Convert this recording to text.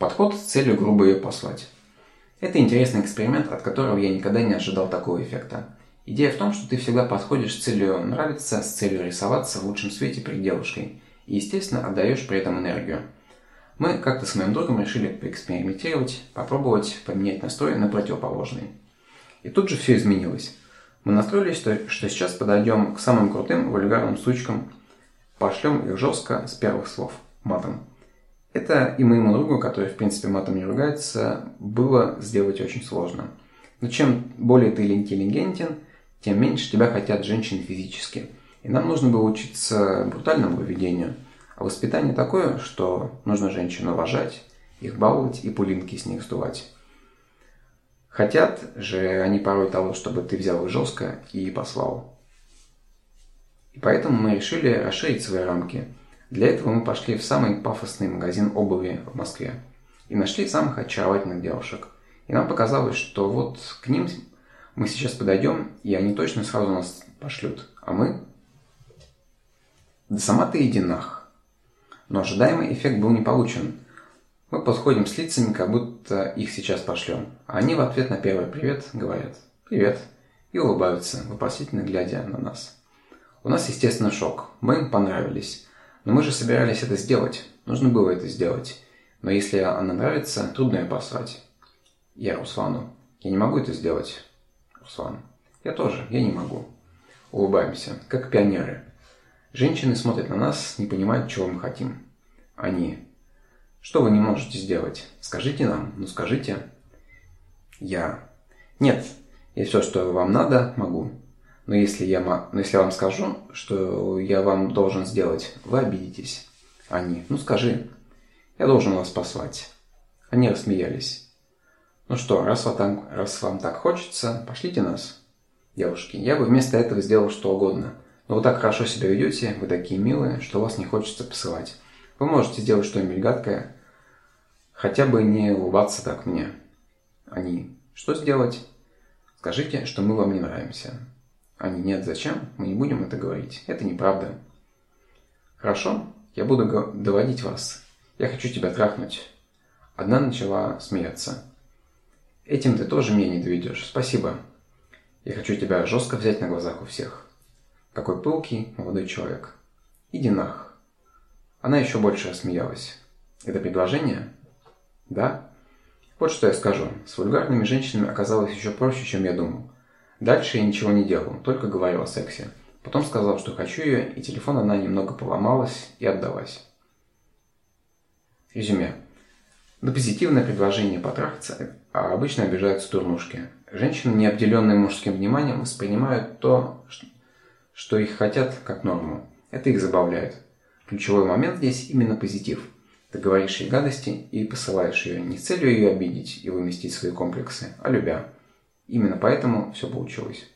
Подход с целью грубо ее послать. Это интересный эксперимент, от которого я никогда не ожидал такого эффекта. Идея в том, что ты всегда подходишь с целью нравиться, с целью рисоваться в лучшем свете перед девушкой. И, естественно, отдаешь при этом энергию. Мы как-то с моим другом решили поэкспериментировать, попробовать поменять настрой на противоположный. И тут же все изменилось. Мы настроились, что, сейчас подойдем к самым крутым вульгарным сучкам, пошлем их жестко с первых слов, матом. Это и моему другу, который в принципе матом не ругается, было сделать очень сложно. Но чем более ты интеллигентен, тем меньше тебя хотят женщины физически. И нам нужно было учиться брутальному поведению. А воспитание такое, что нужно женщин уважать, их баловать и пулинки с них сдувать. Хотят же они порой того, чтобы ты взял их жестко и послал. И поэтому мы решили расширить свои рамки – для этого мы пошли в самый пафосный магазин обуви в Москве и нашли самых очаровательных девушек. И нам показалось, что вот к ним мы сейчас подойдем, и они точно сразу нас пошлют. А мы? Да сама ты иди нах. Но ожидаемый эффект был не получен. Мы подходим с лицами, как будто их сейчас пошлем. А они в ответ на первый привет говорят «Привет» и улыбаются, вопросительно глядя на нас. У нас, естественно, шок. Мы им понравились. Но мы же собирались это сделать. Нужно было это сделать. Но если она нравится, трудно ее послать. Я Руслану. Я не могу это сделать. Руслан. Я тоже. Я не могу. Улыбаемся, как пионеры. Женщины смотрят на нас, не понимают, чего мы хотим. Они. Что вы не можете сделать? Скажите нам. Ну скажите. Я. Нет. Я все, что вам надо, могу. Но если я, но если я вам скажу, что я вам должен сделать, вы обидитесь. Они, ну скажи, я должен вас послать. Они рассмеялись. Ну что, раз вам, раз вам так хочется, пошлите нас. Девушки, я бы вместо этого сделал что угодно. Но вы так хорошо себя ведете, вы такие милые, что вас не хочется посылать. Вы можете сделать что-нибудь гадкое, хотя бы не улыбаться так мне. Они, что сделать? Скажите, что мы вам не нравимся. Они, нет, зачем? Мы не будем это говорить. Это неправда. Хорошо, я буду доводить вас. Я хочу тебя трахнуть. Одна начала смеяться. Этим ты тоже меня не доведешь. Спасибо. Я хочу тебя жестко взять на глазах у всех. Какой пылкий молодой человек. Иди нах. Она еще больше рассмеялась. Это предложение? Да? Вот что я скажу. С вульгарными женщинами оказалось еще проще, чем я думал. Дальше я ничего не делал, только говорил о сексе. Потом сказал, что хочу ее, и телефон она немного поломалась и отдалась. Резюме. На позитивное предложение потрахаться а обычно обижаются турнушки. Женщины, не обделенные мужским вниманием, воспринимают то, что их хотят, как норму. Это их забавляет. Ключевой момент здесь именно позитив. Ты говоришь ей гадости и посылаешь ее не с целью ее обидеть и выместить свои комплексы, а любя. Именно поэтому все получилось.